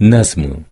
Nasmu